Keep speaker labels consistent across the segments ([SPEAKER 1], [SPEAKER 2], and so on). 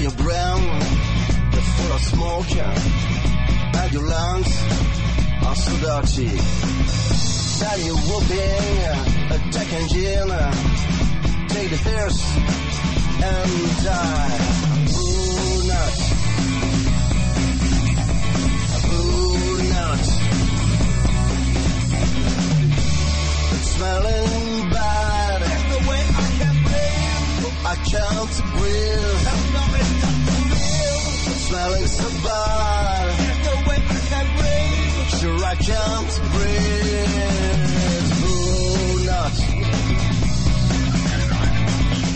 [SPEAKER 1] your brain is full of smoke and your lungs are so dirty you're whooping take the and die Ooh, nuts. It's smelling bad. It's the way I can breathe. I can't breathe. That's not It's smelling so bad. The way I can breathe. Sure, I can't breathe. Who nuts?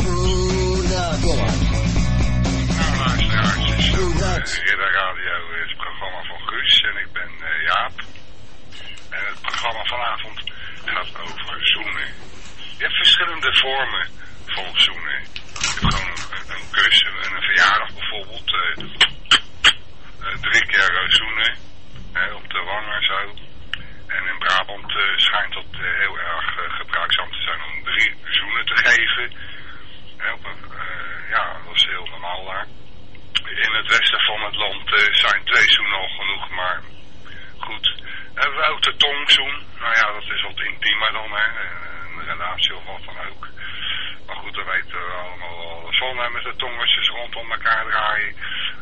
[SPEAKER 1] Who? Go on. Radio het programma van Guus en ik Jaap. En het programma vanavond gaat over zoenen. Je hebt verschillende vormen van zoenen. Je hebt gewoon een, kus, een, een verjaardag bijvoorbeeld. Eh, eh, drie keer eh, zoenen op de wang en zo. En in Brabant schijnt dat heel erg gebruikzaam te zijn om drie zoenen te geven. ja, dat is heel normaal daar. In het westen van het land zijn twee zoenen al genoeg, maar goed. En Wouter Tongzoen, nou ja, dat is wat intiemer dan, hè. Een relatie of wat dan ook. Maar goed, dat weten we allemaal wel. Zonne met de tongetjes rondom elkaar draaien.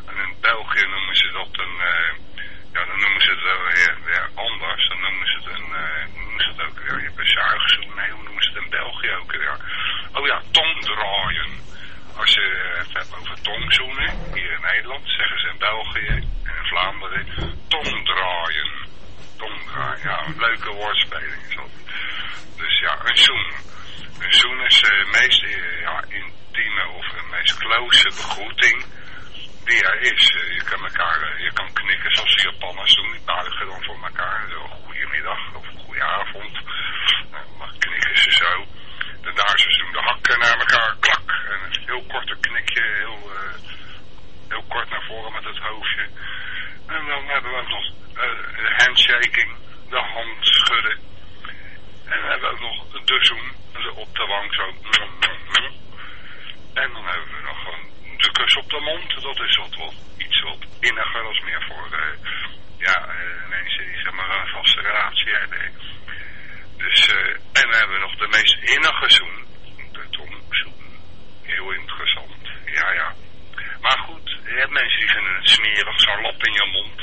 [SPEAKER 1] En in België noemen ze dat een... Eh, ja, dan noemen ze het weer, anders. Dan noemen ze het een... Uh, noemen ze het ook weer... Je hebt een zuigzoen. Nee, hoe noemen ze het in België ook weer? Oh ja, tongdraaien. Als je het hebt over tongzoenen, hier in Nederland zeggen ze in België en in Vlaanderen tongdraaien. Tongdraaien, ja, een leuke woordspeling is dat. Dus ja, een zoen. Een zoen is de meest eh, ja, intieme of de meest close begroeting die er is. Eh, je kan, elkaar, je kan knikken zoals de Japanners doen. Die buigen dan voor elkaar. Zo, goedemiddag of goedenavond. Nou, dan knikken ze zo. De Duitsers doen de hakken naar elkaar. Klak, een heel korte knikje, heel, eh, heel kort naar voren met het hoofdje. En dan hebben we ook nog uh, handshaking, de hand schudden. En dan hebben we ook nog de zoen, dus op de wang zo. En dan hebben we nog gewoon de kus op de mond. Dat is wat, wat iets wat inniger, dat is meer voor uh, ja, mensen die zeg maar een vaste relatie hebben. Dus, en dan hebben we nog de meest innige zoen, de tongzoen. Heel interessant. Ja, ja. Maar goed, je hebt mensen die vinden het smerig, zo'n lap in je mond.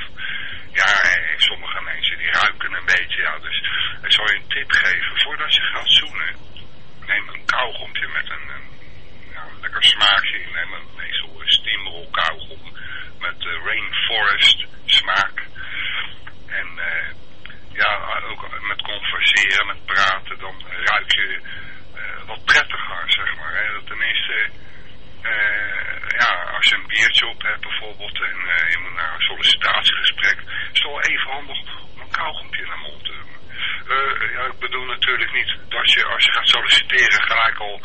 [SPEAKER 1] Ja, sommige mensen die ruiken een beetje. Ja, dus ik zal je een tip geven. Voordat je gaat zoenen, neem een kauwgompje met een, ja, lekker smaakje. Neem een, meestal een steamrol kauwgom met uh, rainforest smaak. En eh, ja, ook met converseren, met praten, dan ruik je wat prettiger ...de citeren geraken.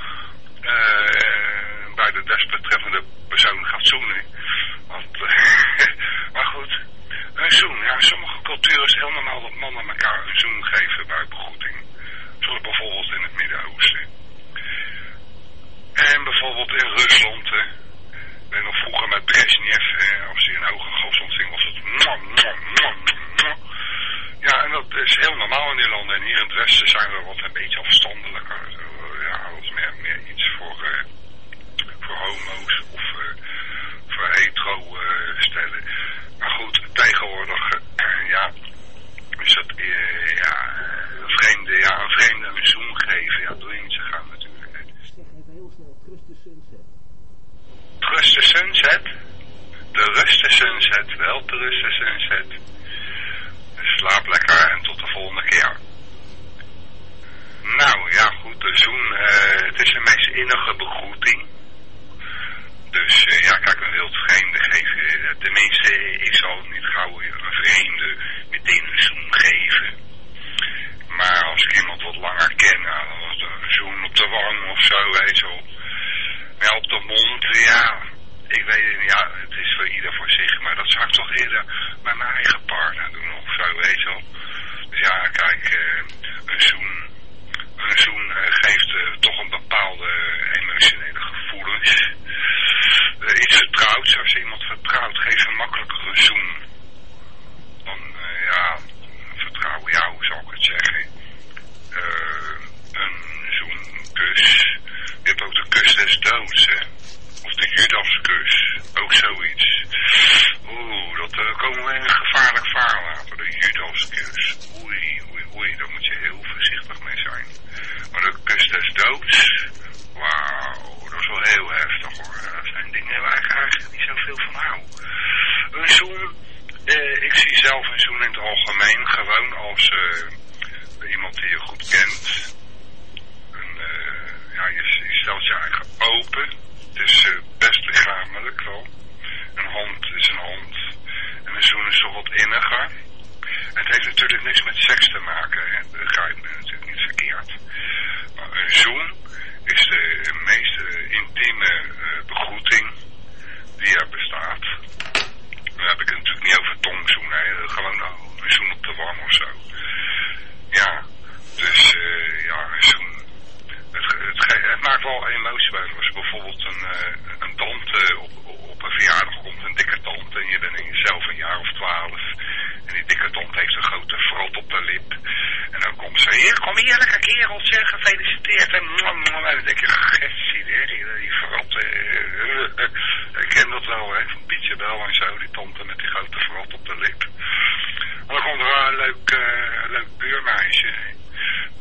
[SPEAKER 1] Buurmeisje.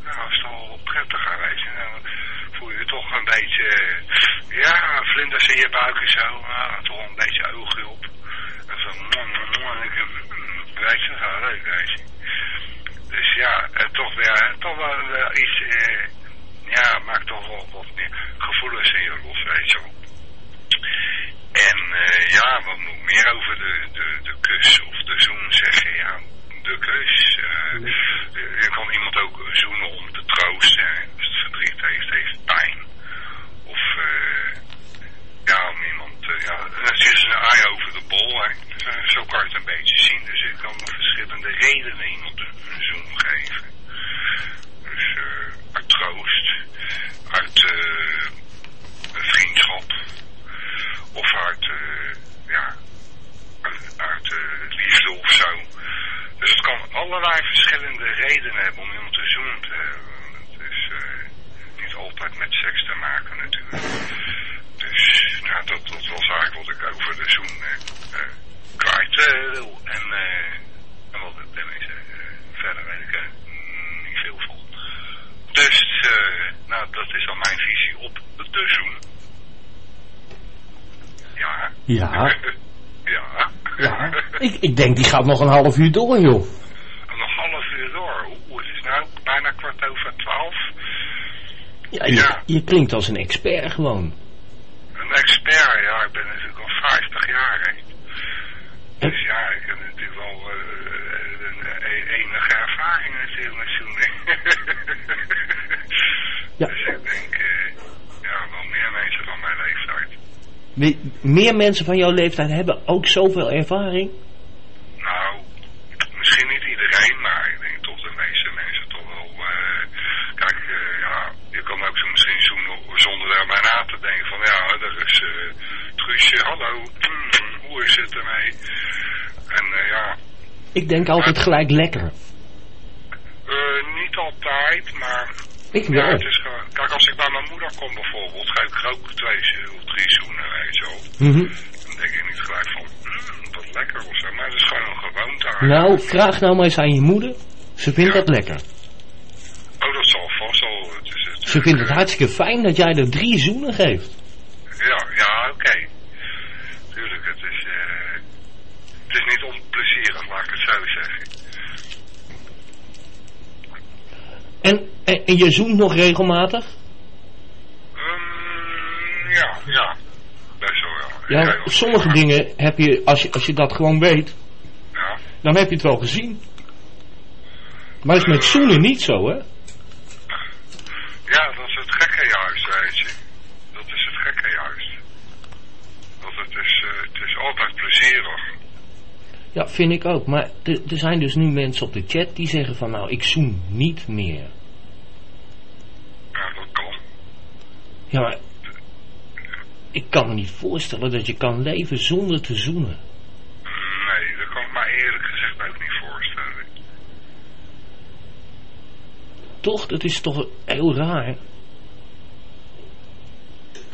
[SPEAKER 1] Nou, is toch wel prettig geweest. En voel je toch een beetje, eh, ja, vlinders in je buik en zo. Nou, toch een beetje oogje op. En zo, mwah, en ik, mm, weet je, zo leuk, weet je. Dus ja, eh, toch weer, toch wel wel iets, eh, ja, maakt toch wel wat meer gevoelens in je los, weet je wel. En eh, ja, wat moet meer over de, de, de kus of de zoen zeggen? Ja, de kus. eh, je kan iemand ook zoenen om te troosten. Als het verdriet heeft, heeft pijn. Of eh, ja, om iemand, eh, ja, het is een aai over de bol. Hè. Eh, zo kan je het een beetje zien. Dus je kan verschillende redenen iemand een, zoen geven. Dus uit troost, uit vriendschap. Of uit, ja, uit, uit liefde of zo. Dus het kan allerlei verschillende redenen hebben om iemand te zoenen te hebben. Het is eh, niet altijd met seks te maken natuurlijk. Dus nou, dat, dat was eigenlijk wat ik over de zoen eh, eh, kwijt eh, wil. En, eh, en wat het tenminste, eh, verder weet ik er niet veel van. Dus, eh, nou, dat is dan mijn visie op de zoen. Ja.
[SPEAKER 2] Ja.
[SPEAKER 1] ja.
[SPEAKER 2] Ja. Ik, ik denk die gaat nog een half uur door, joh.
[SPEAKER 1] Nog een half uur door. Oeh, het is nou bijna kwart over twaalf.
[SPEAKER 2] Ja, je, je klinkt als een expert gewoon.
[SPEAKER 1] Een expert, ja, ik ben natuurlijk al 50 jaar, hè. Dus ja, ik heb natuurlijk wel eh, een, een enige ervaring natuurlijk met zoenen.
[SPEAKER 2] Ja.
[SPEAKER 1] Dus ik denk, eh, ja, wel meer mensen van mijn leeftijd.
[SPEAKER 2] Me- Meer mensen van jouw leeftijd hebben ook zoveel ervaring.
[SPEAKER 1] Nou, misschien niet iedereen, maar ik denk toch de meeste mensen toch wel. eh, kijk, eh, ja, je kan ook zo misschien zoenen zonder daarbij na te denken van ja, er is eh Truusje, hallo, hoe is het ermee? En ja,
[SPEAKER 2] Ik denk altijd gelijk lekker.
[SPEAKER 1] niet altijd, maar
[SPEAKER 2] Ik
[SPEAKER 1] ja, het
[SPEAKER 2] wel.
[SPEAKER 1] als kom bijvoorbeeld, geef ik ook twee zo- of drie zoenen, je wel.
[SPEAKER 2] Mhm.
[SPEAKER 1] Dan denk ik niet gelijk van, mm, wat lekker of zo, maar het is gewoon een gewoonte.
[SPEAKER 2] Nou, vraag nou maar eens aan je moeder. Ze vindt
[SPEAKER 1] Ja.
[SPEAKER 2] dat lekker.
[SPEAKER 1] Oh, dat zal vast al. Het is, het
[SPEAKER 2] Ze vindt het hartstikke fijn dat jij er drie zoenen geeft.
[SPEAKER 1] Ja, ja, oké. Tuurlijk, het is, eh, het is niet onplezierig, laat ik het zo zeggen.
[SPEAKER 2] En, en, en je zoent nog regelmatig?
[SPEAKER 1] Ehm, ja, ja. Best wel, ja.
[SPEAKER 2] Sommige dingen heb je, als je, als je dat gewoon weet,
[SPEAKER 1] Ja,
[SPEAKER 2] dan heb je het wel gezien. Maar is met zoenen niet zo, hè?
[SPEAKER 1] ja, dat is het gekke juist, weet je. Dat is het gekke juist. Dat het is, eh, het is altijd plezierig.
[SPEAKER 2] Ja, vind ik ook. Maar er er zijn dus nu mensen op de chat die zeggen van nou, ik zoen niet meer.
[SPEAKER 1] Ja, dat kan.
[SPEAKER 2] Ja, maar ik kan me niet voorstellen dat je kan leven zonder te zoenen.
[SPEAKER 1] Nee, dat kan ik me eerlijk gezegd ook niet voorstellen.
[SPEAKER 2] Toch? Dat is toch heel raar.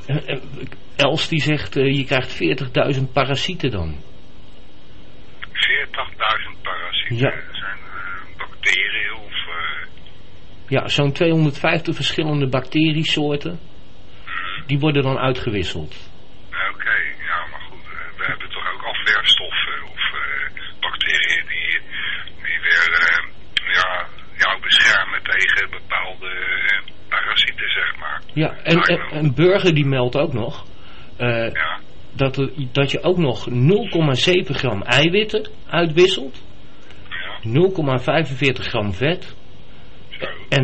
[SPEAKER 2] En- en Els die zegt, eh, je krijgt 40.000 parasieten dan.
[SPEAKER 1] 40.000 parasieten
[SPEAKER 2] Ja.
[SPEAKER 1] zijn eh, bacteriën of... eh,
[SPEAKER 2] Ja, zo'n 250 verschillende bacteriesoorten. Die worden dan uitgewisseld.
[SPEAKER 1] Oké, ja, maar goed, eh, we hebben toch ook afweerstoffen of eh, bacteriën die, die weer eh, ja, jou beschermen tegen bepaalde eh, parasieten, zeg maar.
[SPEAKER 2] Ja, en, en, en Burger die meldt ook nog eh,
[SPEAKER 1] Ja,
[SPEAKER 2] dat, er, dat je ook nog 0,7 gram eiwitten uitwisselt,
[SPEAKER 1] ja,
[SPEAKER 2] 0,45 gram vet. En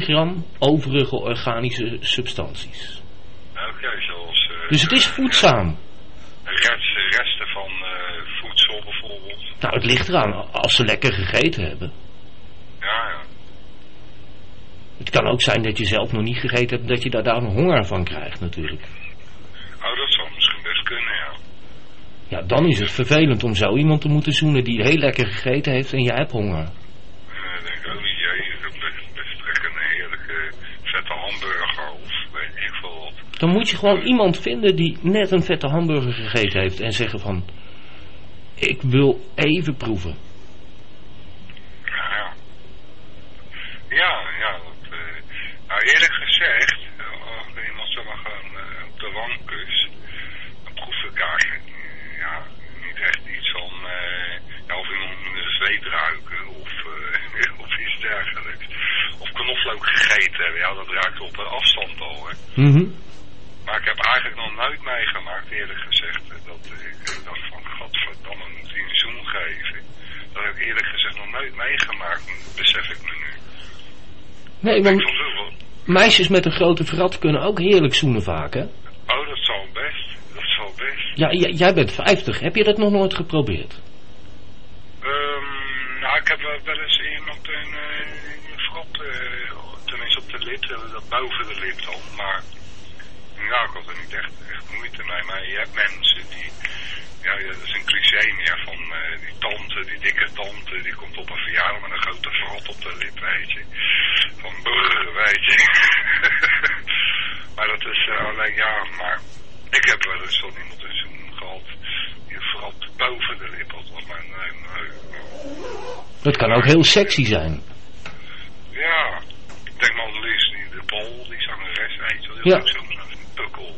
[SPEAKER 2] 0,19 gram overige organische substanties.
[SPEAKER 1] Oké, zoals... eh,
[SPEAKER 2] Dus het is voedzaam.
[SPEAKER 1] Rest, resten van eh, voedsel bijvoorbeeld.
[SPEAKER 2] Nou, het ligt eraan als ze lekker gegeten hebben.
[SPEAKER 1] Ja, ja.
[SPEAKER 2] Het kan ook zijn dat je zelf nog niet gegeten hebt, dat je daar dan honger van krijgt natuurlijk.
[SPEAKER 1] Oh, dat zou misschien best kunnen, ja.
[SPEAKER 2] Ja, dan is het vervelend om zo iemand te moeten zoenen die heel lekker gegeten heeft en jij hebt honger.
[SPEAKER 1] En dan denk ik, oh jee, ik heb best, best lekker een heerlijke vette hamburger of weet ik veel wat.
[SPEAKER 2] Dan moet je gewoon iemand vinden die net een vette hamburger gegeten heeft en zeggen van... Ik wil even proeven.
[SPEAKER 1] Ja, ja. Ja, ja. Dat, eh, nou, eerlijk gezegd, eh, als iemand zeg maar gewoon eh, op de wang kust, dan proef ik eigenlijk eh, ja, niet echt iets van, eh, ja, of iemand moet een zweet ruiken of, eh, of iets dergelijks. Of gegeten hebben, ja, dat ruikt op een afstand al, hè.
[SPEAKER 2] Mhm.
[SPEAKER 1] Maar ik heb eigenlijk nog nooit meegemaakt, eerlijk gezegd, eh, dat ik dacht van, godverdamme, moet hij een zoen geven. Dat heb ik eerlijk gezegd nog nooit meegemaakt, besef ik me nu.
[SPEAKER 2] Nee, want meisjes met een grote vrat kunnen ook heerlijk zoenen vaak, hè?
[SPEAKER 1] Oh, dat zal best. Dat zal best.
[SPEAKER 2] Ja, jij bent 50. Heb je dat nog nooit geprobeerd?
[SPEAKER 1] Lip, eh, dat boven de lip dan. Maar, nou, ik had er niet echt, echt moeite mee. Maar je hebt mensen die, ja, dat is een cliché meer van eh, die tante, die dikke tante, die komt op een verjaardag met een grote frot op de lip, weet je. Van brrr, weet je. maar dat is eh, alleen, ja, maar ik heb wel eens van iemand een zoen gehad. Die een frot boven de lip had. Eh,
[SPEAKER 2] Dat kan ook heel sexy zijn.
[SPEAKER 1] ja, ik Lies, die de bol, die zangeres, weet je wel,
[SPEAKER 2] Ja.
[SPEAKER 1] zo'n zo'n pukkel.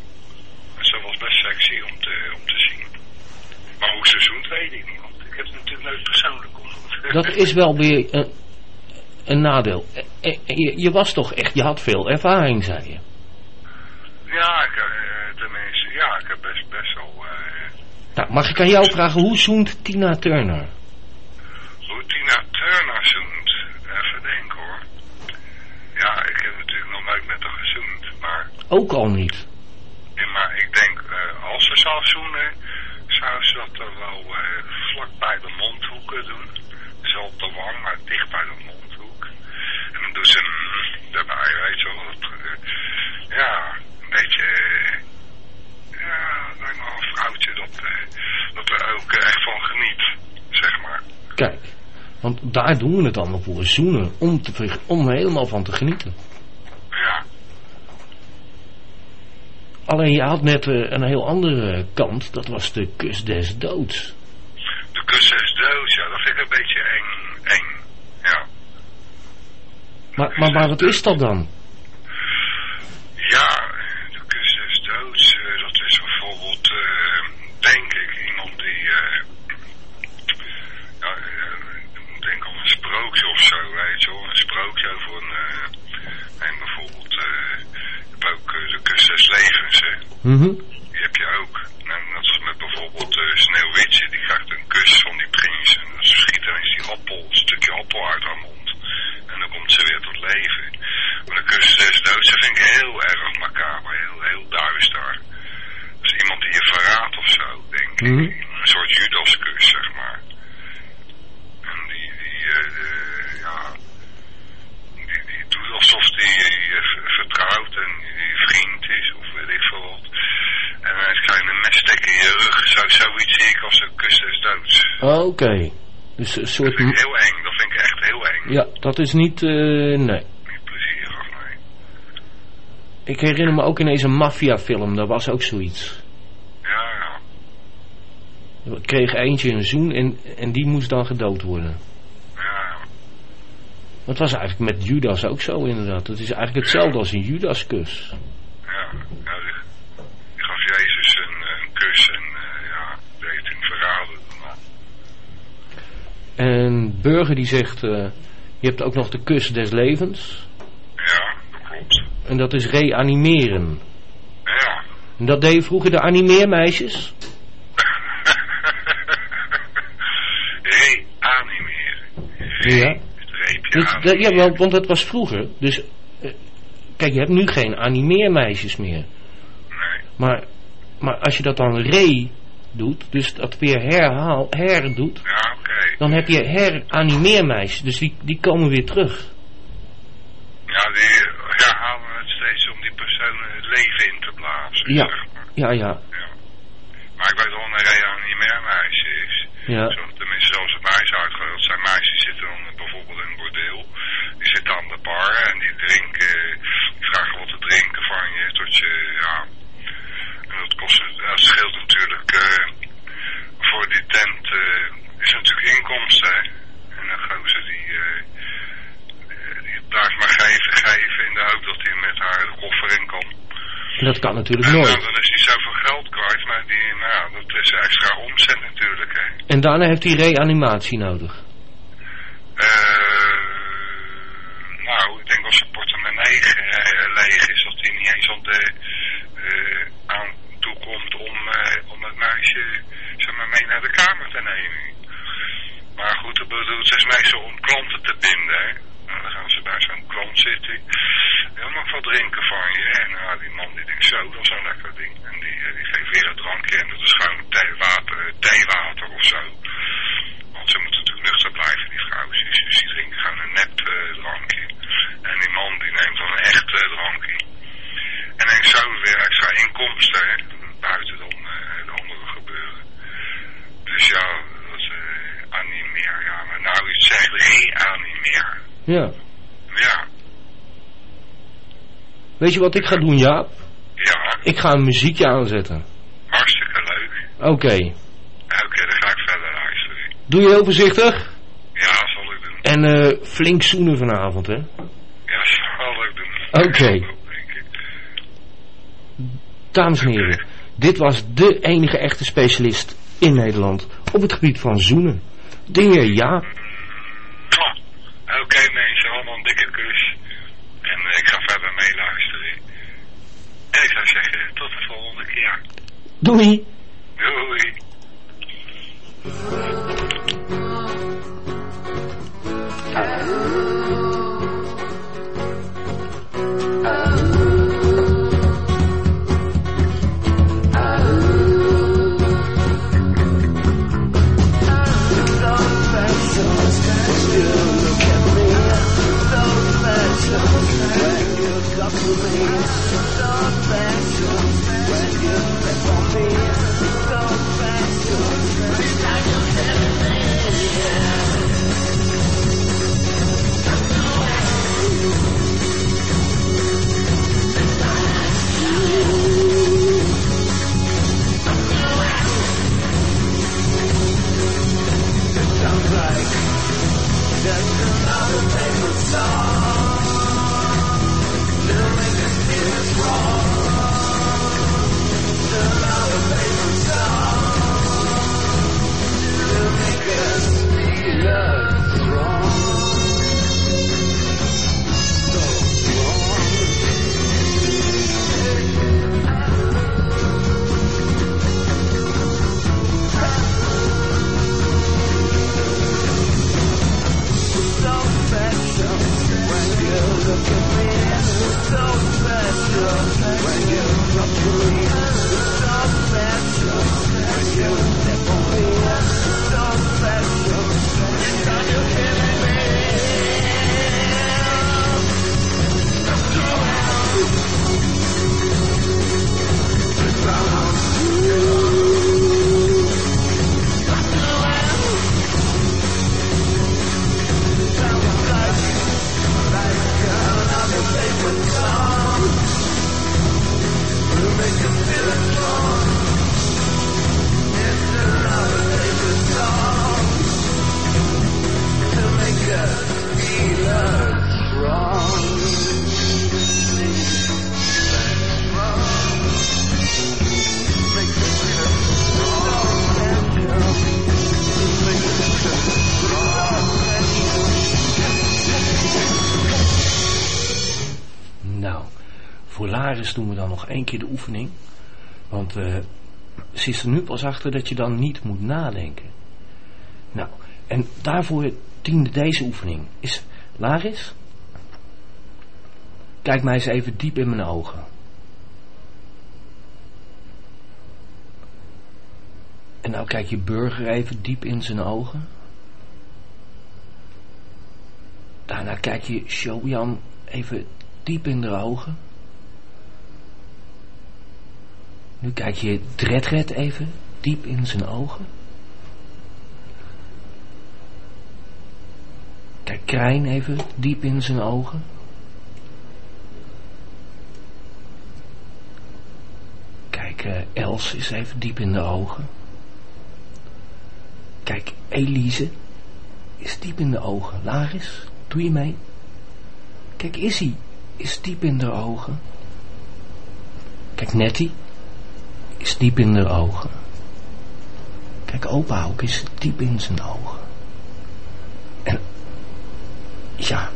[SPEAKER 1] En ze was best sexy om te, om te zien. Maar hoe ze zoent, weet ik niet, want ik heb het natuurlijk nooit persoonlijk ontmoet.
[SPEAKER 2] Dat is wel weer een, een nadeel. Eh, eh, Je, je was toch echt, je had veel ervaring, zei je.
[SPEAKER 1] Ja, ik, eh, tenminste, ja, ik heb best, best wel... eh
[SPEAKER 2] Nou, mag ik aan jou vragen, hoe zoent Tina Turner?
[SPEAKER 1] hoe Tina Turner zoent, even denken hoor. Ja, ik heb natuurlijk nog nooit met haar gezoend, maar...
[SPEAKER 2] Ook al niet.
[SPEAKER 1] Ja, maar ik denk, eh, als ze zou zoenen, zou ze dat dan wel eh, vlak bij de mondhoeken doen. Dus wel op de wang, maar dicht bij de mondhoek. En dan doet ze mm, daarbij, weet je wel. Dat, eh, ja, een beetje, ja, lijkt me wel een vrouwtje dat, dat er ook echt van geniet, zeg maar.
[SPEAKER 2] Kijk, want daar doen we het allemaal voor. Zoenen, om, te, om helemaal van te genieten.
[SPEAKER 1] Ja,
[SPEAKER 2] Alleen je had net eh, een heel andere kant, dat was de kus des doods.
[SPEAKER 1] de kussen is dood, ja, dat vind ik een beetje eng, eng, ja.
[SPEAKER 2] Maar, maar, maar wat is dat dan?
[SPEAKER 1] Ja, de kus des doods, eh, dat is bijvoorbeeld, eh, denk ik, iemand die, ja, denken aan een sprookje of zo, weet je wel. Een sprookje over een, zes levens.
[SPEAKER 2] Mhm.
[SPEAKER 1] Die heb je ook. En dat is met bijvoorbeeld uh, Sneeuwwitje, die krijgt een kus van die prins. En dan schiet eens die appel, een stukje appel uit haar mond. En dan komt ze weer tot leven. Maar de kus zes dood, ze vind ik heel erg macabre, heel, heel duister. Als iemand die je verraadt of zo, denk ik.
[SPEAKER 2] Mhm.
[SPEAKER 1] Een soort Judaskus, zeg maar. En die, die, eh, eh, ja, die, die doet alsof die je vertrouwt en vriend is of weet ik veel wat. En hij je een steken in je rug. Zo, zoiets zie ik als een kus des doods.
[SPEAKER 2] Oké. Dus een soort...
[SPEAKER 1] Dat vind ik heel eng. Dat vind ik echt heel eng.
[SPEAKER 2] Ja, dat is niet... Eh, nee.
[SPEAKER 1] Niet plezierig.
[SPEAKER 2] Ik herinner me ook ineens een maffiafilm. Daar was ook zoiets.
[SPEAKER 1] Ja, ja.
[SPEAKER 2] Ik kreeg eentje een zoen en, en die moest dan gedood worden. Dat was eigenlijk met Judas ook zo inderdaad. Het is eigenlijk hetzelfde als een Judaskus.
[SPEAKER 1] Ja, ja die, die gaf Jezus een, een kus en eh, ja, heeft hem verraden.
[SPEAKER 2] En Burger die zegt... eh, je hebt ook nog de kus des levens.
[SPEAKER 1] Ja, dat klopt.
[SPEAKER 2] En dat is reanimeren.
[SPEAKER 1] Ja.
[SPEAKER 2] En dat deden vroeger de animeermeisjes.
[SPEAKER 1] Reanimeren.
[SPEAKER 2] Ja. Ja,
[SPEAKER 1] animeren.
[SPEAKER 2] want, want dat was vroeger. Dus... eh, kijk, je hebt nu geen animeermeisjes meer.
[SPEAKER 1] Nee.
[SPEAKER 2] Maar, maar als je dat dan re doet, dus dat weer herhaal, her doet,
[SPEAKER 1] Ja,
[SPEAKER 2] dan heb je heranimeermeisjes. Dus die, die komen weer terug.
[SPEAKER 1] Ja, die herhalen het steeds om die persoon het leven in te blazen.
[SPEAKER 2] Ja.
[SPEAKER 1] Zeg maar.
[SPEAKER 2] Ja, ja,
[SPEAKER 1] ja. Maar ik weet wel een reanimeermeisje is.
[SPEAKER 2] ja.
[SPEAKER 1] Zo, tenminste, zoals het is uitgelegd. Zijn meisjes zitten dan bijvoorbeeld in een bordeel. Die zitten aan de bar en die drinken. Die vragen wat te drinken van je. Tot je, ja. En dat kost, dat scheelt natuurlijk. eh, voor die tent eh, is natuurlijk inkomsten. Hè? En dan die. eh, eh, die blijft maar geven, geven in de hoop dat hij met haar de koffer in kan.
[SPEAKER 2] Dat kan natuurlijk
[SPEAKER 1] En nou,
[SPEAKER 2] nooit.
[SPEAKER 1] dan is hij zoveel geld kwijt, maar die, nou ja, dat is extra omzet natuurlijk. Hè.
[SPEAKER 2] En daarna heeft hij reanimatie nodig.
[SPEAKER 1] Eh, nou, ik denk als zijn portemonnee eh, is, dat hij niet eens aan, de, eh, aan toe komt om, eh, om het meisje zeg maar, mee naar de kamer te nemen. Maar goed, dat bedoelt ze is meestal om klanten te binden. Nou, dan gaan ze bij zo'n klant zitten. Mag wat drinken van je. En nou, die man die denkt zo, dat is een lekker ding. En die, eh, die geeft weer een drankje. En dat is gewoon theewater, of zo. Want ze moeten natuurlijk nuchter blijven, die vrouwtjes. Dus die drinken gewoon een nep drankje. En die man die neemt dan een echt drankje. En heeft zo weer extra inkomsten, hè. Buiten dan eh, de andere gebeuren. Dus ja, dat is eh, animeer. Ja, maar nou iets zegt reanimeer.
[SPEAKER 2] Ja.
[SPEAKER 1] Ja,
[SPEAKER 2] Weet je wat ik ga doen, Jaap?
[SPEAKER 1] ja,
[SPEAKER 2] Ik ga een muziekje aanzetten.
[SPEAKER 1] hartstikke leuk.
[SPEAKER 2] Oké.
[SPEAKER 1] Oké, dan ga ik verder luisteren.
[SPEAKER 2] Doe je heel voorzichtig.
[SPEAKER 1] Ja.
[SPEAKER 2] En eh, flink zoenen vanavond, hè?
[SPEAKER 1] Ja, zal ik doen.
[SPEAKER 2] Oké.
[SPEAKER 1] Ik.
[SPEAKER 2] Dames en heren, dit was de enige echte specialist in Nederland op het gebied van zoenen. Jaap.
[SPEAKER 1] Mwah. Oké mensen, allemaal een dikke kus. En eh, ik ga verder meeluisteren. En ik zou zeggen, tot de volgende keer.
[SPEAKER 2] Doei.
[SPEAKER 1] Doei.
[SPEAKER 2] Ooh. Doen we dan nog één keer de oefening. Want uh, ze is er nu pas achter dat je dan niet moet nadenken. Nou, en daarvoor diende deze oefening. Is Laris? Kijk mij eens even diep in mijn ogen. En nou kijk je burger even diep in zijn ogen. Daarna kijk je Shojan even diep in de ogen. Nu kijk je Dredred even diep in zijn ogen. Kijk Krijn even diep in zijn ogen. Kijk uh, Els is even diep in de ogen. Kijk Elise is diep in de ogen. Laris, doe je mee? Kijk Issy is diep in de ogen. Kijk Nettie is diep in de ogen. Kijk opa ook is diep in zijn ogen. En ja,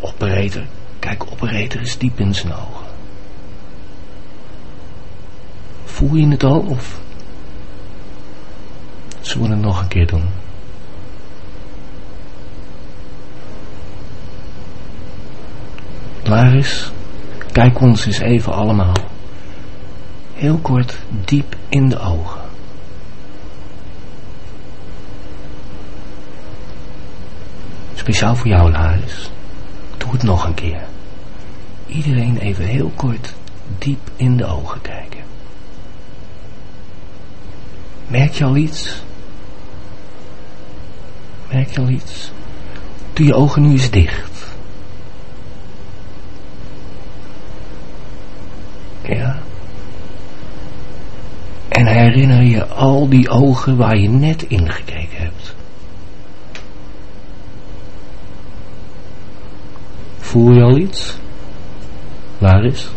[SPEAKER 2] operator. Kijk, operator is diep in zijn ogen. Voel je het al of zullen we het nog een keer doen? Laris, kijk ons eens even allemaal heel kort diep in de ogen. Speciaal voor jou, Laris. Doe het nog een keer. Iedereen even heel kort diep in de ogen kijken. Merk je al iets? Merk je al iets? Doe je ogen nu eens dicht. Ja. En herinner je al die ogen waar je net in gekeken hebt. Voel je al iets? Waar is?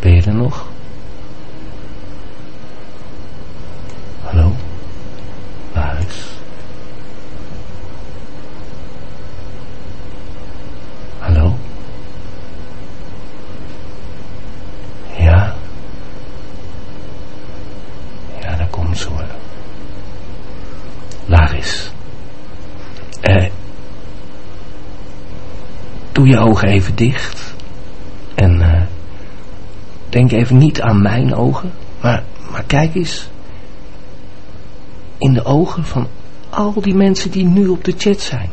[SPEAKER 2] Ben je er nog? Hallo? Waar is? Hallo? Ja? Ja, daar komt ze hoor. Laris. Eh, doe je ogen even dicht. En uh, denk even niet aan mijn ogen. Maar, maar kijk eens. In de ogen van al die mensen die nu op de chat zijn.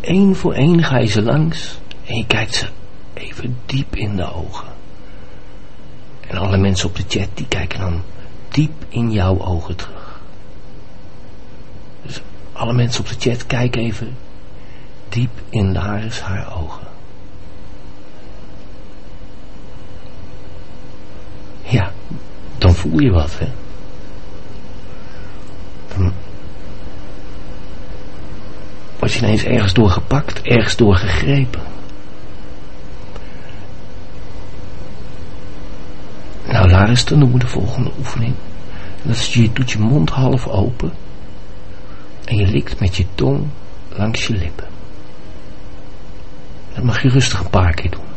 [SPEAKER 2] Eén voor één ga je ze langs. En je kijkt ze even diep in de ogen. En alle mensen op de chat die kijken dan diep in jouw ogen terug. Dus alle mensen op de chat kijken even diep in Laris haar ogen. Ja, dan voel je wat, hè. Dan word je ineens ergens door gepakt, ergens door gegrepen. Nou, Laris, dan doen we de volgende oefening. dat is, je doet je mond half open. En je likt met je tong langs je lippen. Dat mag je rustig een paar keer doen.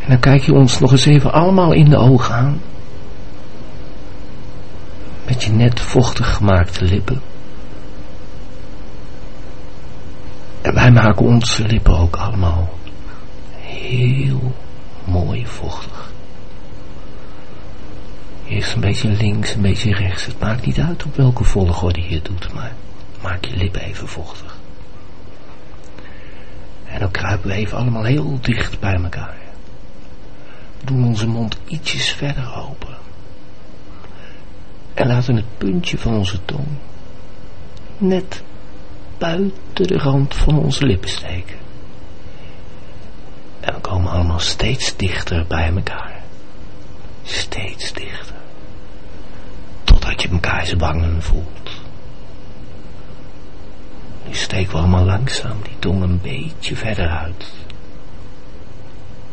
[SPEAKER 2] En dan kijk je ons nog eens even allemaal in de ogen aan. Met je net vochtig gemaakte lippen. En wij maken onze lippen ook allemaal heel mooi vochtig. Eerst een beetje links, een beetje rechts. Het maakt niet uit op welke volgorde je het doet, maar maak je lippen even vochtig. En dan kruipen we even allemaal heel dicht bij elkaar. Doen onze mond ietsjes verder open. En laten het puntje van onze tong net buiten de rand van onze lippen steken. En we komen allemaal steeds dichter bij elkaar. Steeds dichter. Zijn wangen voelt. Nu steken we allemaal langzaam die tong een beetje verder uit.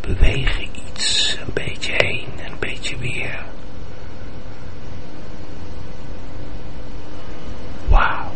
[SPEAKER 2] Bewegen iets een beetje heen en een beetje weer. Wauw.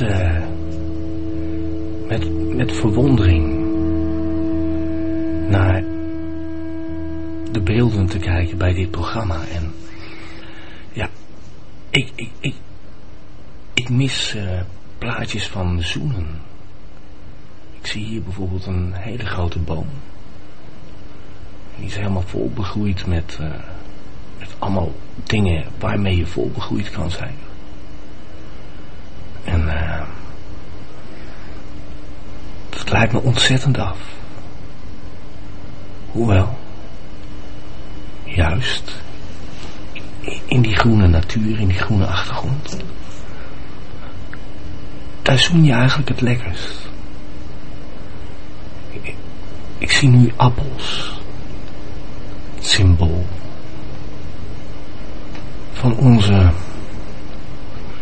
[SPEAKER 2] Zit uh, met, met verwondering naar de beelden te kijken bij dit programma. En ja, ik, ik, ik, ik mis uh, plaatjes van zoenen. Ik zie hier bijvoorbeeld een hele grote boom. Die is helemaal vol begroeid met, uh, met allemaal dingen waarmee je vol begroeid kan zijn. En uh, lijkt me ontzettend af. Hoewel, juist in die groene natuur, in die groene achtergrond, daar zoen je eigenlijk het lekkerst. Ik, ik zie nu appels. Symbool van onze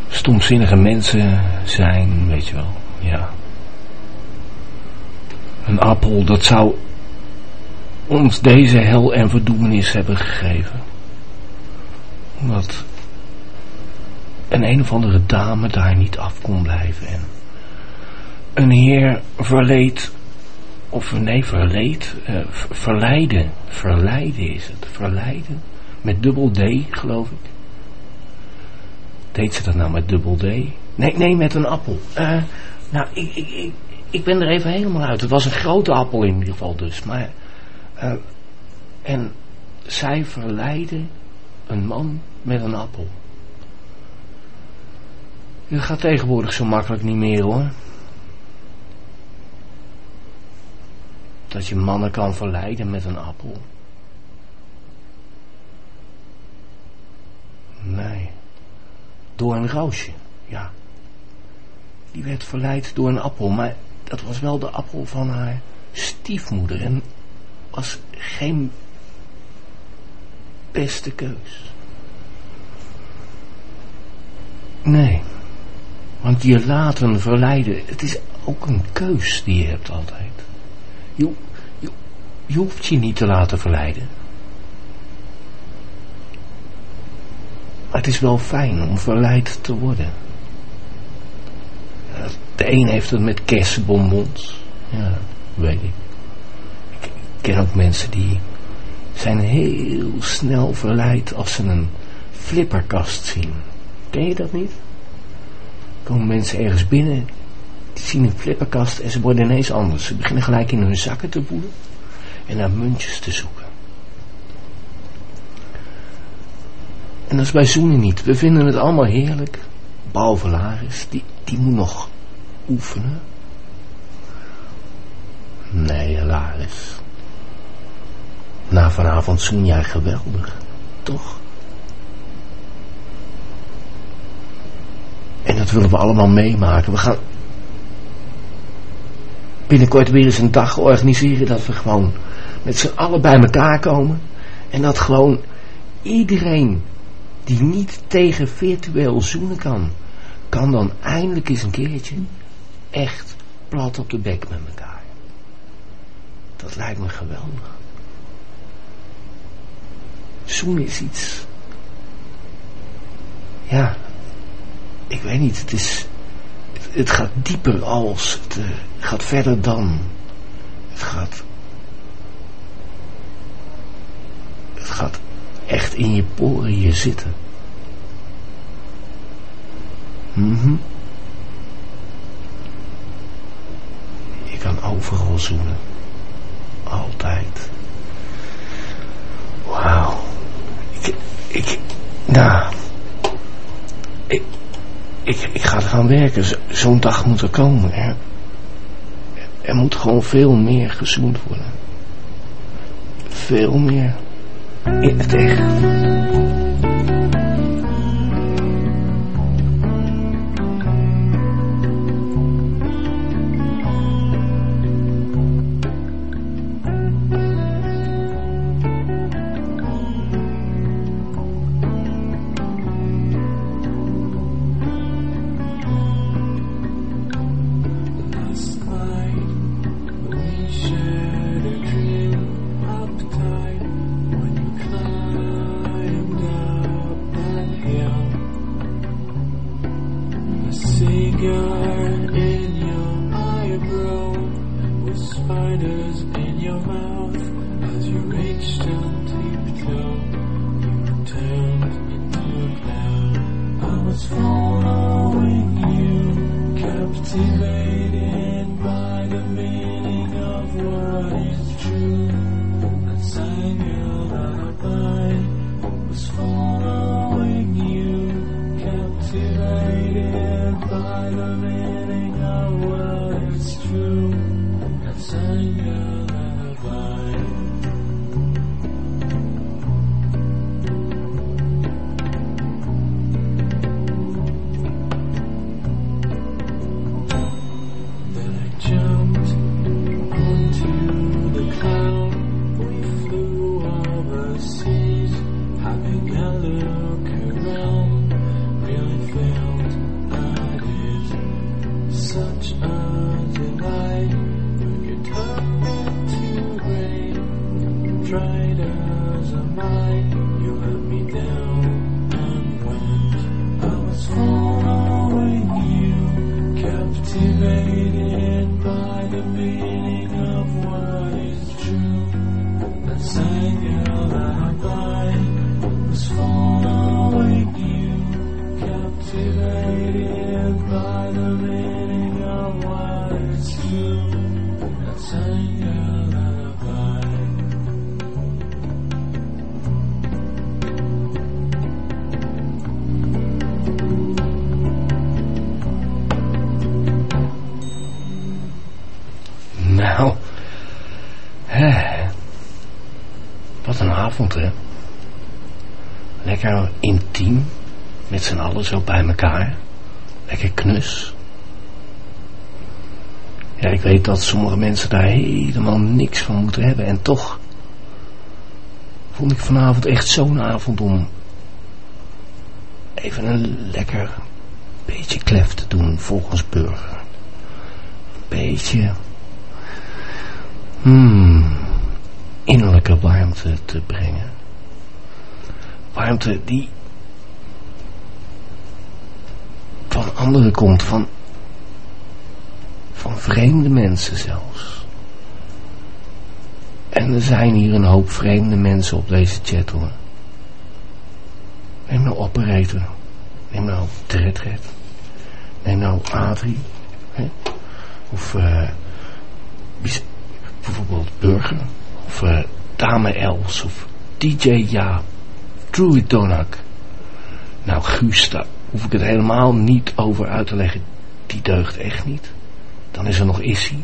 [SPEAKER 2] stomzinnige mensen zijn, weet je wel, ja. Een appel, dat zou ons deze hel en verdoemenis hebben gegeven. Omdat een een of andere dame daar niet af kon blijven. En een heer verleed, of nee, verleed, uh, verleiden, verleiden is het, verleiden, met dubbel D geloof ik. Deed ze dat nou met dubbel D? Nee, nee, met een appel. Uh, nou, ik, ik, ik, ik ben er even helemaal uit. Het was een grote appel in ieder geval dus, maar... Uh, en zij verleiden een man met een appel. Dat gaat tegenwoordig zo makkelijk niet meer hoor. Dat je mannen kan verleiden met een appel. Nee. Door een roosje, ja. Die werd verleid door een appel, maar dat was wel de appel van haar stiefmoeder. En was geen beste keus. Nee. Want je laten verleiden, het is ook een keus die je hebt altijd. Je, je, je hoeft je niet te laten verleiden. Maar het is wel fijn om verleid te worden. De een heeft het met kersenbonbons. Ja, weet ik. Ik ken ook mensen die zijn heel snel verleid als ze een flipperkast zien. Ken je dat niet? komen mensen ergens binnen, die zien een flipperkast en ze worden ineens anders. Ze beginnen gelijk in hun zakken te voelen en naar muntjes te zoeken. En dat is bij Zoenen niet. We vinden het allemaal heerlijk. Behalve Laris, die, die moet nog oefenen. Nee, Laris. Na vanavond zoen jij geweldig, toch? En dat willen we allemaal meemaken. We gaan binnenkort weer eens een dag organiseren dat we gewoon met z'n allen bij elkaar komen. En dat gewoon iedereen die niet tegen virtueel zoenen kan, kan dan eindelijk eens een keertje echt plat op de bek met elkaar. Dat lijkt me geweldig. Zoenen is iets. Ja, ik weet niet, het is, het, gaat dieper als, het uh, gaat verder dan, het gaat, het gaat echt in je poriën zitten. Je overal zoenen. Altijd. Wauw. Ik, ik, nou, ik, ik, ik ga er gaan werken. Zo'n dag moet er komen. Hè. Er moet gewoon veel meer gezoend worden. Veel meer. In het echt. Lekker intiem, met z'n allen zo bij elkaar. Lekker knus. Ja, ik weet dat sommige mensen daar helemaal niks van moeten hebben. En toch vond ik vanavond echt zo'n avond om even een lekker beetje klef te doen volgens burger. Een beetje hmm, innerlijke warmte te brengen. Warmte die van anderen komt, van, van vreemde mensen zelfs. En er zijn hier een hoop vreemde mensen op deze chat hoor. Neem nou operator. Neem nou Tredred. Neem nou Adrie. Hè? Of eh bijvoorbeeld Burger. Of eh, Dame Els. Of DJ Ja. Druid Donak. Nou Guus, daar hoef ik het helemaal niet over uit te leggen. Die deugt echt niet. Dan is er nog Issy.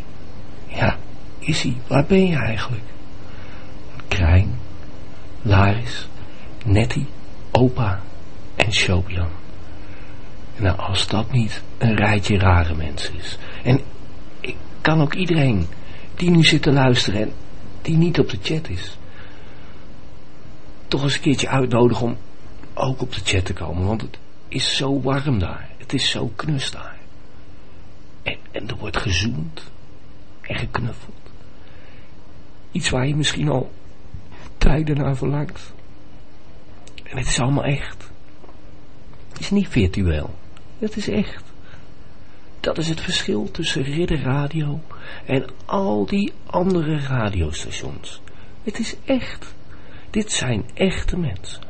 [SPEAKER 2] Ja, Issy, waar ben je eigenlijk? Krijn, Laris, Nettie, Opa en Shobian. Nou, als dat niet een rijtje rare mensen is. En ik kan ook iedereen die nu zit te luisteren en die niet op de chat is, toch eens een keertje uitnodigen om ook op de chat te komen. Want het is zo warm daar. Het is zo knus daar. En, en er wordt gezoend en geknuffeld. Iets waar je misschien al tijden naar verlangt. En het is allemaal echt. Het is niet virtueel. Het is echt. Dat is het verschil tussen Ridder Radio en al die andere radiostations. Het is echt. Dit zijn echte mensen.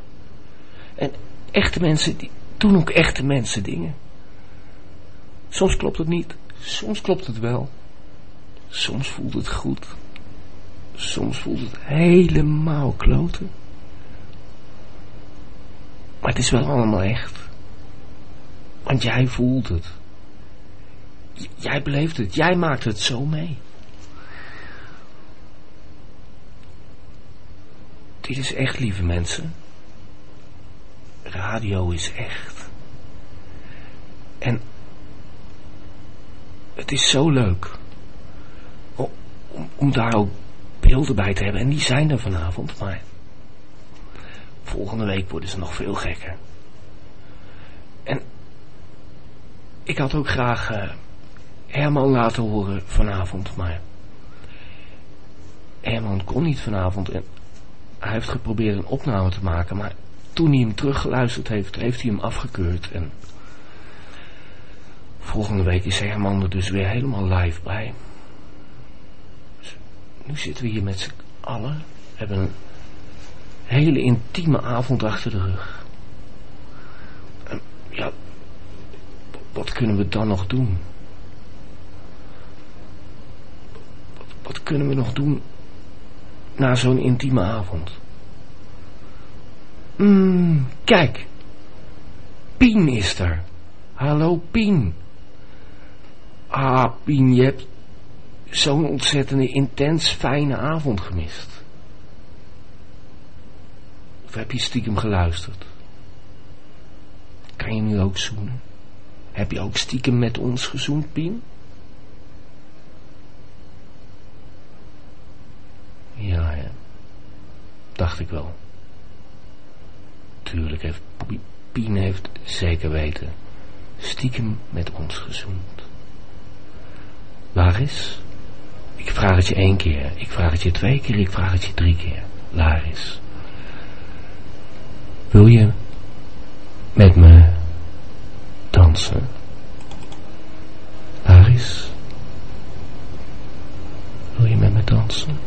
[SPEAKER 2] En echte mensen die doen ook echte mensen dingen. Soms klopt het niet. Soms klopt het wel. Soms voelt het goed. Soms voelt het helemaal kloten. Maar het is wel allemaal echt. Want jij voelt het. Jij beleeft het. Jij maakt het zo mee. Dit is echt, lieve mensen. Radio is echt. En het is zo leuk om, daar ook beelden bij te hebben. En die zijn er vanavond, maar volgende week worden ze nog veel gekker. En ik had ook graag eh, Herman laten horen vanavond, maar Herman kon niet vanavond en hij heeft geprobeerd een opname te maken, maar toen hij hem teruggeluisterd heeft, heeft hij hem afgekeurd en volgende week is Herman er dus weer helemaal live bij. Dus
[SPEAKER 3] nu zitten we hier met z'n allen. Hebben een hele intieme avond achter de rug. En ja, wat kunnen we dan nog doen? Wat kunnen we nog doen na zo'n intieme avond? Mm, kijk, Pien is er. Hallo Pien. Ah, Pien, je hebt zo'n ontzettende, intens fijne avond gemist. Of heb je stiekem geluisterd? Kan je nu ook zoenen? Heb je ook stiekem met ons gezoend, Pien? Ja, ja. Dacht ik wel. Tuurlijk heeft Pie- Pien heeft zeker weten stiekem met ons gezoend. Laris, ik vraag het je één keer, ik vraag het je twee keer, ik vraag het je drie keer. Laris, wil je met me dansen? Laris, wil je met me dansen?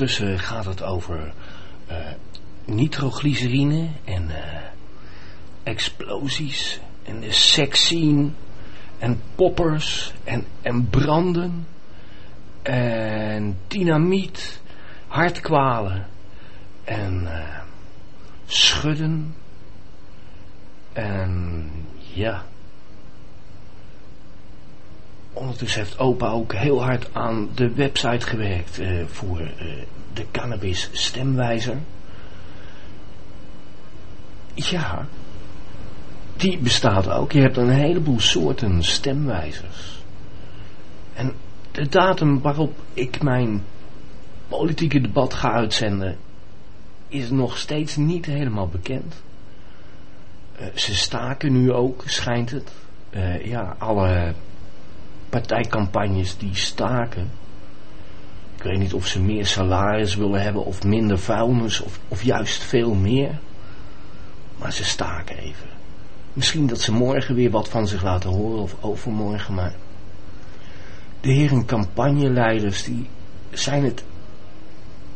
[SPEAKER 2] Ondertussen gaat het over eh nitroglycerine en eh, explosies en de en poppers en, en branden en dynamiet, hartkwalen en eh, schudden en ja. Ondertussen heeft opa ook heel hard aan de website gewerkt eh, voor eh, de cannabis stemwijzer. Ja, die bestaat ook. Je hebt een heleboel soorten stemwijzers. En de datum waarop ik mijn politieke debat ga uitzenden is nog steeds niet helemaal bekend. Eh, ze staken nu ook, schijnt het. Ja, alle partijcampagnes die staken. Ik weet niet of ze meer salaris willen hebben of minder vuilnis of, of juist veel meer. Maar ze staken even. Misschien dat ze morgen weer wat van zich laten horen of overmorgen, maar... De heren campagneleiders die zijn het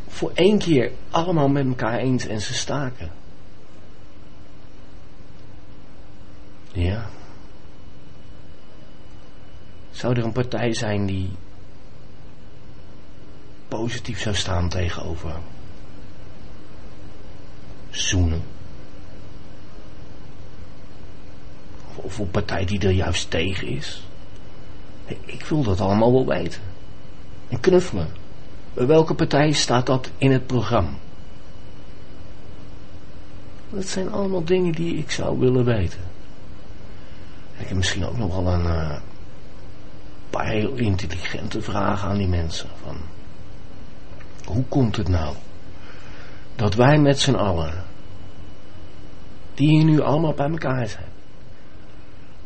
[SPEAKER 2] voor één keer allemaal met elkaar eens en ze staken. Ja. Zou er een partij zijn die positief zou staan tegenover zoenen? Of, een partij die er juist tegen is? Ik wil dat allemaal wel weten. En knuffelen. Bij welke partij staat dat in het programma? Dat zijn allemaal dingen die ik zou willen weten. Ik heb misschien ook nog wel een uh, paar heel intelligente vragen aan die mensen. Van, hoe komt het nou dat wij met z'n allen, die hier nu allemaal bij elkaar zijn,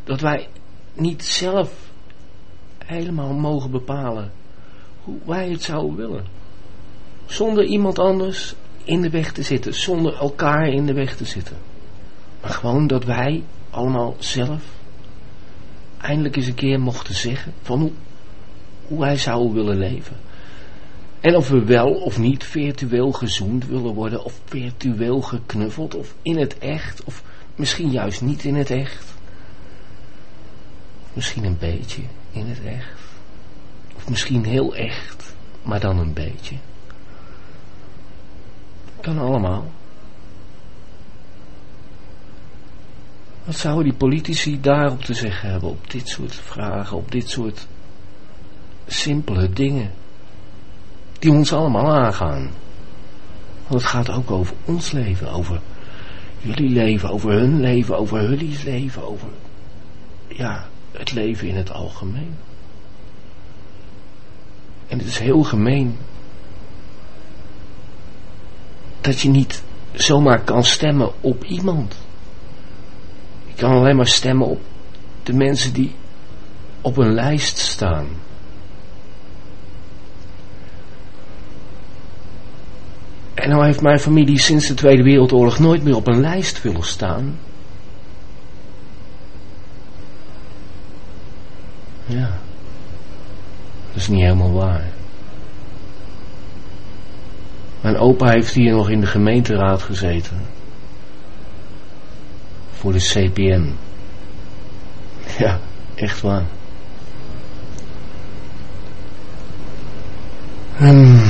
[SPEAKER 2] dat wij niet zelf helemaal mogen bepalen hoe wij het zouden willen. Zonder iemand anders in de weg te zitten, zonder elkaar in de weg te zitten. Maar gewoon dat wij allemaal zelf eindelijk eens een keer mochten zeggen van hoe, hoe wij zouden willen leven. En of we wel of niet virtueel gezoend willen worden, of virtueel geknuffeld, of in het echt, of misschien juist niet in het echt. Misschien een beetje in het echt. Of misschien heel echt, maar dan een beetje. Kan allemaal. Wat zouden die politici daarop te zeggen hebben, op dit soort vragen, op dit soort simpele dingen, die ons allemaal aangaan. Want het gaat ook over ons leven, over jullie leven, over hun leven, over jullie leven, over, ja, het leven in het algemeen. En het is heel gemeen dat je niet zomaar kan stemmen op iemand. Kan alleen maar stemmen op de mensen die op een lijst staan. En nou heeft mijn familie sinds de Tweede Wereldoorlog nooit meer op een lijst willen staan. Ja. Dat is niet helemaal waar. Mijn opa heeft hier nog in de gemeenteraad gezeten. Voor de CPN. Ja, echt waar. Hmm.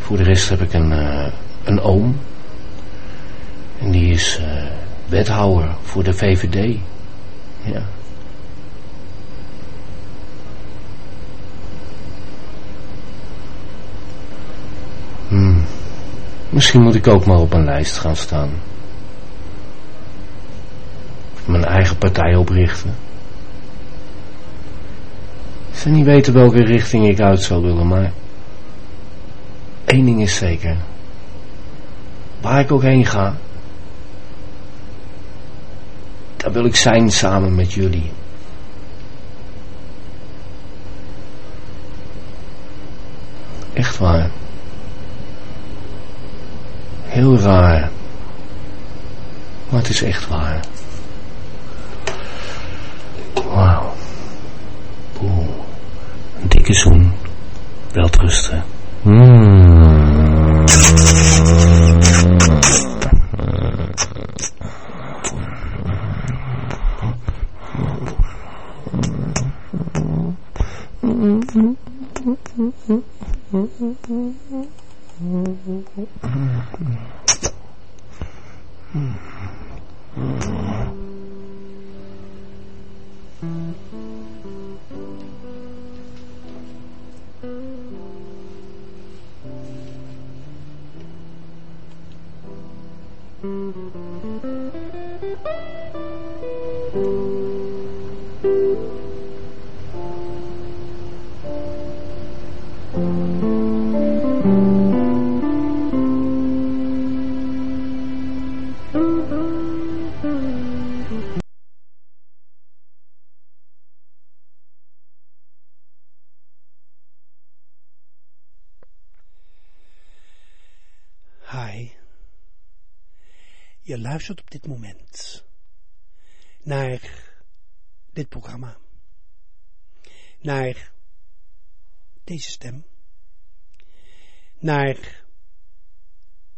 [SPEAKER 2] Voor de rest heb ik een, uh, een oom. En die is uh, wethouder voor de VVD. Ja. Hmm. Misschien moet ik ook maar op een lijst gaan staan. Mijn eigen partij oprichten. Zou niet weten welke richting ik uit zou willen, maar... één ding is zeker. Waar ik ook heen ga... Daar wil ik zijn samen met jullie. Echt waar. Heel raar. Maar het is echt waar. Wauw. Poeh. Een dikke zoen. Welterusten. Mm.
[SPEAKER 4] Luistert op dit moment naar dit programma. Naar deze stem. Naar,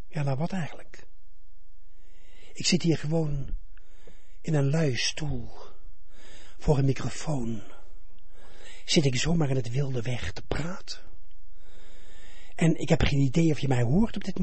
[SPEAKER 4] ja, naar wat eigenlijk? Ik zit hier gewoon in een lui stoel voor een microfoon. Zit ik zomaar in het wilde weg te praten? En ik heb geen idee of je mij hoort op dit moment.